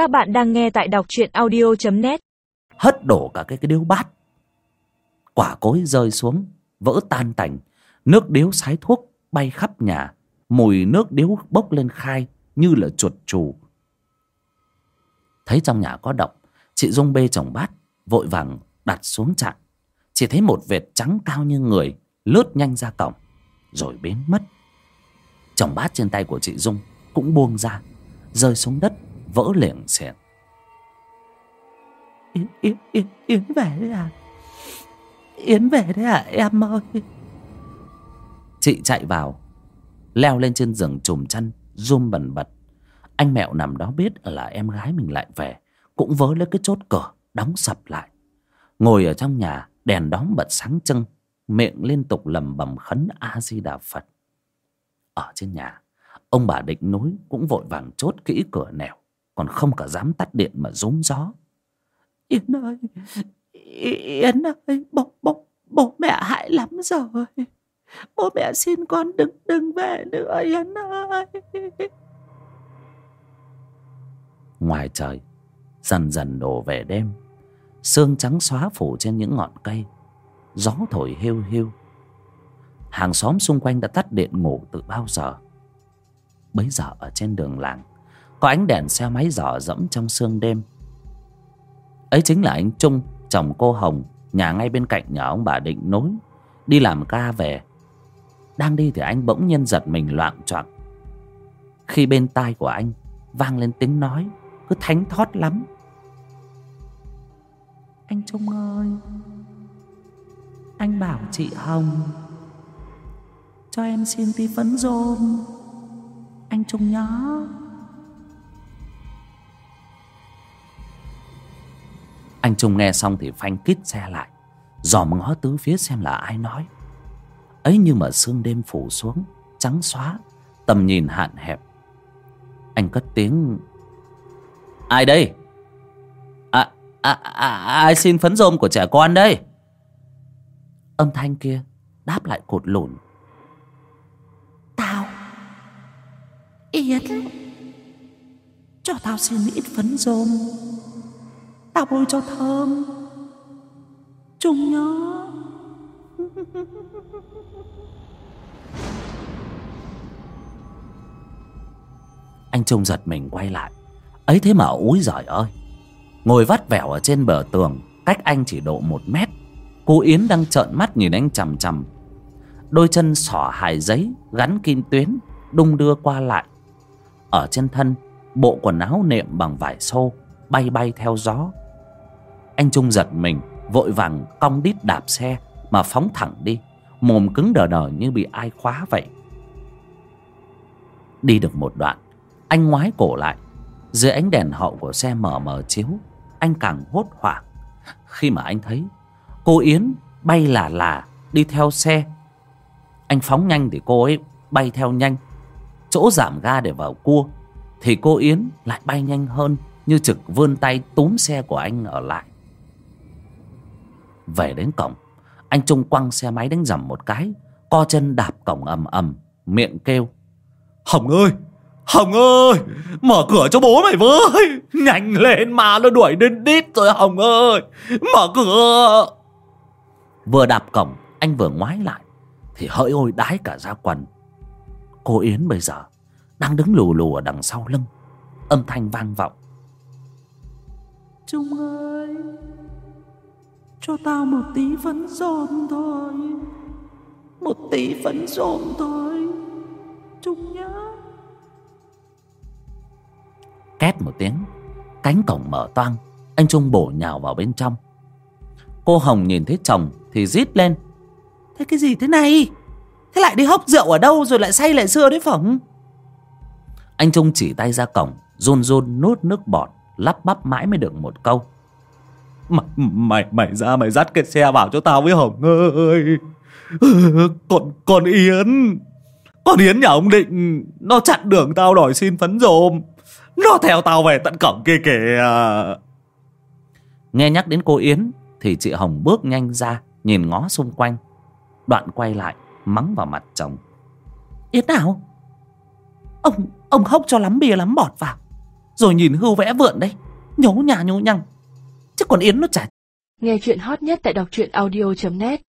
Các bạn đang nghe tại đọc truyện audio.net hất đổ cả cái, cái điếu bát. Quả cối rơi xuống vỡ tan tành. Nước điếu sái thuốc bay khắp nhà. Mùi nước điếu bốc lên khai như là chuột trù. Thấy trong nhà có động chị dung bê chồng bát vội vàng đặt xuống chặn chỉ thấy một vệt trắng cao như người lướt nhanh ra cổng rồi biến mất. Chồng bát trên tay của chị dung cũng buông ra rơi xuống đất vỡ liệng xẹt. Yến, Yến, Yến, Yến về đấy à? Yến về đấy à em ơi? Chị chạy vào leo lên trên giường chùm chăn run bần bật. Anh mẹo nằm đó biết là em gái mình lại về cũng vớ lấy cái chốt cửa đóng sập lại. Ngồi ở trong nhà đèn đóm bật sáng trưng miệng liên tục lầm bầm khấn a di đà phật. Ở trên nhà ông bà định núi cũng vội vàng chốt kỹ cửa nẻo còn không cả dám tắt điện mà rúm gió. Yến ơi Yến ơi bố, bố, bố mẹ hại lắm rồi. Bố mẹ xin con đừng đừng về nữa Yến ơi. Ngoài trời dần dần đổ về đêm. Sương trắng xóa phủ trên những ngọn cây. Gió thổi hiu hiu. Hàng xóm xung quanh đã tắt điện ngủ từ bao giờ? Bấy giờ ở trên đường làng có ánh đèn xe máy dò dẫm trong sương đêm. Ấy chính là anh trung, chồng cô hồng, nhà ngay bên cạnh nhà ông bà định nối, đi làm ca về. Đang đi thì anh bỗng nhiên giật mình loạng choạng. Khi bên tai của anh vang lên tiếng nói, cứ thánh thót lắm. Anh Trung ơi, Anh bảo chị Hồng, Cho em xin tí phấn rôm Anh Trung nhớ anh trung nghe xong thì phanh kít xe lại. Dòm ngó tứ phía xem là ai nói. Ấy như mà sương đêm phủ xuống trắng xóa tầm nhìn hạn hẹp. Anh cất tiếng ai đây? À, à, à, ai xin phấn rôm của trẻ con đây? Âm thanh kia đáp lại cột lùn. Tao Yết Cho tao xin ít phấn rôm. Tao bôi cho thơm. Trung nhớ. Anh trung giật mình quay lại. Ấy thế mà úi giời ơi. Ngồi vắt vẻo ở trên bờ tường, cách anh chỉ độ một mét. Cô yến đang trợn mắt nhìn anh chằm chằm. Đôi chân xỏ hài giấy, gắn kim tuyến, đung đưa qua lại. Ở trên thân, bộ quần áo nệm bằng vải xô bay bay theo gió. Anh trung giật mình, vội vàng cong đít đạp xe mà phóng thẳng đi, mồm cứng đờ đờ như bị ai khóa vậy. Đi được một đoạn, anh ngoái cổ lại. Dưới ánh đèn hậu của xe mờ mờ chiếu, anh càng hốt hoảng. Khi mà anh thấy, cô yến bay là là đi theo xe. Anh phóng nhanh thì cô ấy bay theo nhanh. Chỗ giảm ga để vào cua, thì cô yến lại bay nhanh hơn như trực vươn tay túm xe của anh ở lại. Về đến cổng, anh trung quăng xe máy đánh dầm một cái, co chân đạp cổng ầm ầm, miệng kêu. Hồng ơi Hồng ơi, Mở cửa cho bố mày với. Nhanh lên mà nó đuổi đến đít rồi, Hồng ơi, Mở cửa. Vừa đạp cổng, anh vừa ngoái lại, thì hỡi ôi đái cả ra quần. Cô yến bây giờ đang đứng lù lù ở đằng sau lưng. Âm thanh vang vọng. Trung ơi Cho tao một tí phấn rôm thôi. Một tí phấn rôm thôi Trung nhớ két một tiếng cánh cổng mở toang anh trung bổ nhào vào bên trong. Cô hồng nhìn thấy chồng thì rít lên. Thế cái gì thế này? Thế lại đi hốc rượu ở đâu rồi lại say lại xưa đấy phỏng? Anh trung chỉ tay ra cổng run run nuốt nước bọt lắp bắp mãi mới được một câu. Mày, mày, mày ra mày dắt cái xe vào cho tao với Hồng ơi. Còn, còn Yến. Con Yến nhà ông Định Nó chặn đường tao đòi xin phấn rôm Nó theo tao về tận cổng kia kìa. Nghe nhắc đến cô yến thì chị hồng bước nhanh ra nhìn ngó xung quanh. Đoạn quay lại mắng vào mặt chồng. Yến nào? Ông ông hốc cho lắm bia lắm bọt vào. Rồi nhìn hưu vẽ vượn đấy. Nhố nhà nhố nhăng. Chứ còn Yến nó chả Nghe chuyện hot nhất tại đọc truyện audio.net